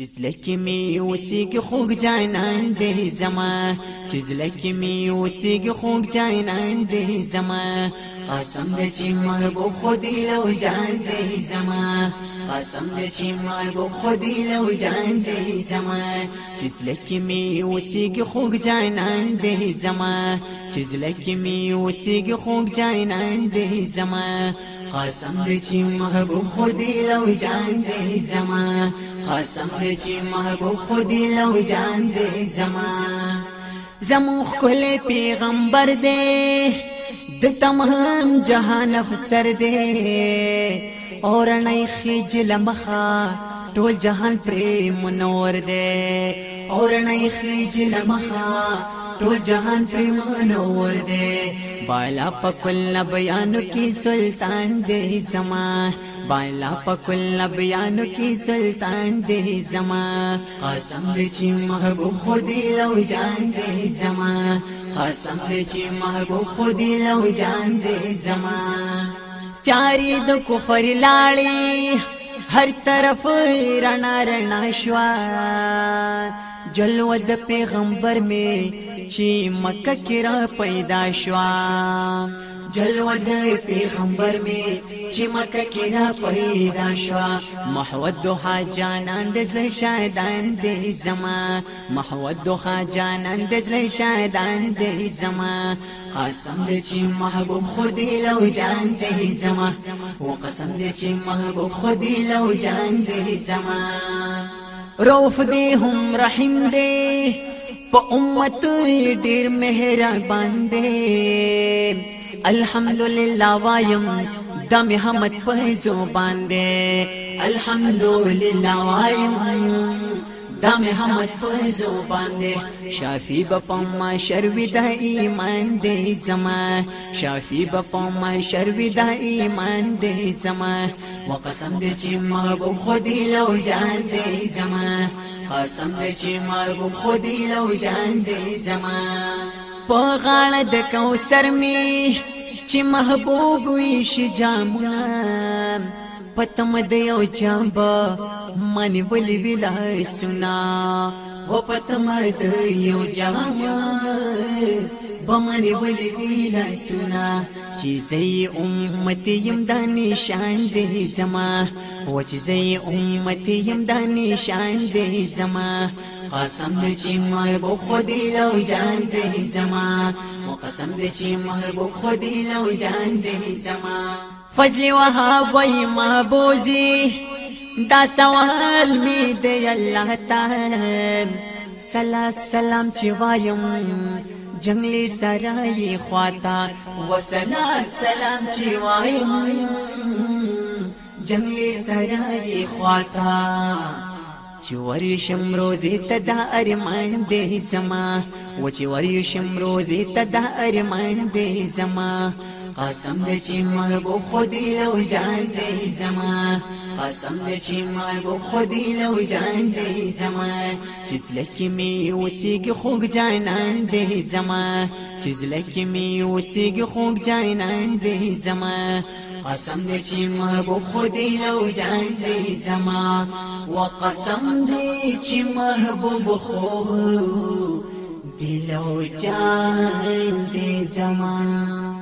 چزلکی می اوسیگ خوک جانان دې زما چزلکی می اوسیگ خوک جانان دې زما قسم دې چې مربوب خودی لو جان ده زما قسم دې چې مربوب خودی لو جان دې زما چزلکی می اوسیگ خوک جانان دې زما چزلکی می اوسیگ خوک جانان دې زما قسم دې چې محبوب خودي لو جان دې زما قسم دې چې محبوب خودي لو جان دې زما زمو خل پیغمبر دې د تمام جهان افسر دې اور نه خجل مخا ټول جهان پر منور دې اور نه خجل مخا ټول جهان پریمانور دی بالا پکل بیان کی سلطان دی زما بالا پکل بیان کی سلطان دی زما قسم دې چې محبوب خودي لو جان دی زما قسم دې چې محبوب خودي لو جان دی زما تیاری د کفر لاړې هر طرف رڼا رڼا شوا جلوه د پیغمبر می چې مکه کې را پیدا شوا جلوه د پیغمبر می چې مکه کې را پیدا شوا محود دوها جانان د زل شاهدان د زما محود دوها جانان د زل شاهدان د زما قسم دې چې محبوب خودي لو جان د زما او قسم دې چې محبوب خودي لو جان د زما روف دې هم رحم دې امت ڈیر مہرا باندھے الحمد للہ وائم دم حمد پہ جو باندھے الحمد للہ دا محمد په زبان دی شافی به پم شروی د ایمان دی زما شافی به پم شروی د ایمان دی زما وقسم دې چې مرغوب خودی لو جان دی زما قسم دې چې مرغوب خودی لو جان دی زما په غاړه د کوثر می چې محبوب وي شي جامونه پتم دې او جامبا من ولی ویلا سنا و پتمت یو جام بمن ولی ویلا سنا چیزی امتی یم دا نشان دی زما و چیزی امتی یم دا نشان دی زما قسم دې چې محبوب خدای لو جان دې زما او قسم دې چې محبوب خدای لو جان دې زما فضل وهاب وای محبوزي دا سوال می دی الله تعالی سلا سلام چې وایم جنگلی سرای خواتا وسلام سلام چې وایم جنگلی سرای خواتا چې ورشم روزي ته د ارمان دې سما و چې ورشم روزي ته د ارمان دې سما قسم دې چې محبوب خدي له جان دې زما قسم دې چې محبوب خدي له جان دې زما چې سلک می وسیګ خوګ جانان دې زما چې سلک می وسیګ خوګ جانان دې زما قسم دې چې محبوب خدي له جان دې زما وقسم دې چې محبوب خو دلو جان دې زما